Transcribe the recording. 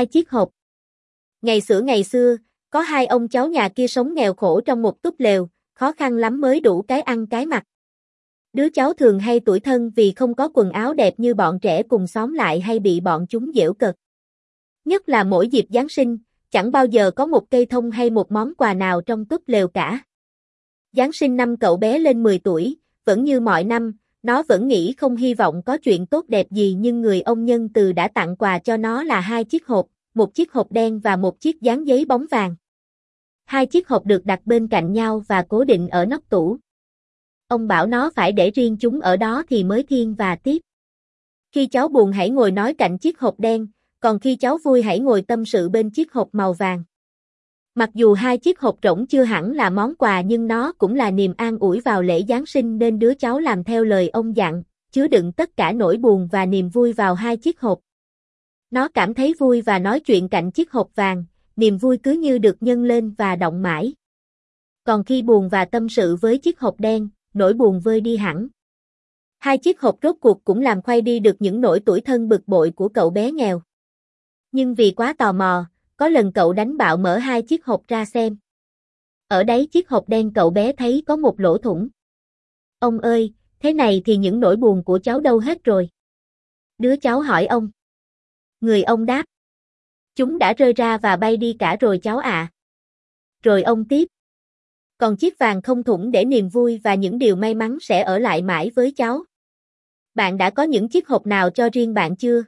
Hai chiếc hộp. Ngày xưa ngày xưa, có hai ông cháu nhà kia sống nghèo khổ trong một túp lều, khó khăn lắm mới đủ cái ăn cái mặc. Đứa cháu thường hay tuổi thân vì không có quần áo đẹp như bọn trẻ cùng xóm lại hay bị bọn chúng giễu cợt. Nhất là mỗi dịp Giáng sinh, chẳng bao giờ có một cây thông hay một món quà nào trong túp lều cả. Giáng sinh năm cậu bé lên 10 tuổi, vẫn như mọi năm, nó vẫn nghĩ không hy vọng có chuyện tốt đẹp gì nhưng người ông nhân từ đã tặng quà cho nó là hai chiếc hộp, một chiếc hộp đen và một chiếc dán giấy bóng vàng. Hai chiếc hộp được đặt bên cạnh nhau và cố định ở nóc tủ. Ông bảo nó phải để riêng chúng ở đó thì mới thiên và tiếp. Khi cháu buồn hãy ngồi nói cạnh chiếc hộp đen, còn khi cháu vui hãy ngồi tâm sự bên chiếc hộp màu vàng. Mặc dù hai chiếc hộp rỗng chưa hẳn là món quà nhưng nó cũng là niềm an ủi vào lễ Giáng sinh nên đứa cháu làm theo lời ông dặn, chứa đựng tất cả nỗi buồn và niềm vui vào hai chiếc hộp. Nó cảm thấy vui và nói chuyện cạnh chiếc hộp vàng, niềm vui cứ như được nhân lên và động mãi. Còn khi buồn và tâm sự với chiếc hộp đen, nỗi buồn vơi đi hẳn. Hai chiếc hộp rốt cuộc cũng làm khuây đi được những nỗi tủi thân bực bội của cậu bé nghèo. Nhưng vì quá tò mò, có lần cậu đánh bạo mở hai chiếc hộp ra xem. Ở đấy chiếc hộp đen cậu bé thấy có một lỗ thủng. Ông ơi, thế này thì những nỗi buồn của cháu đâu hết rồi? Đứa cháu hỏi ông. Người ông đáp. Chúng đã rơi ra và bay đi cả rồi cháu ạ. Rồi ông tiếp. Còn chiếc vàng không thủng để niềm vui và những điều may mắn sẽ ở lại mãi với cháu. Bạn đã có những chiếc hộp nào cho riêng bạn chưa?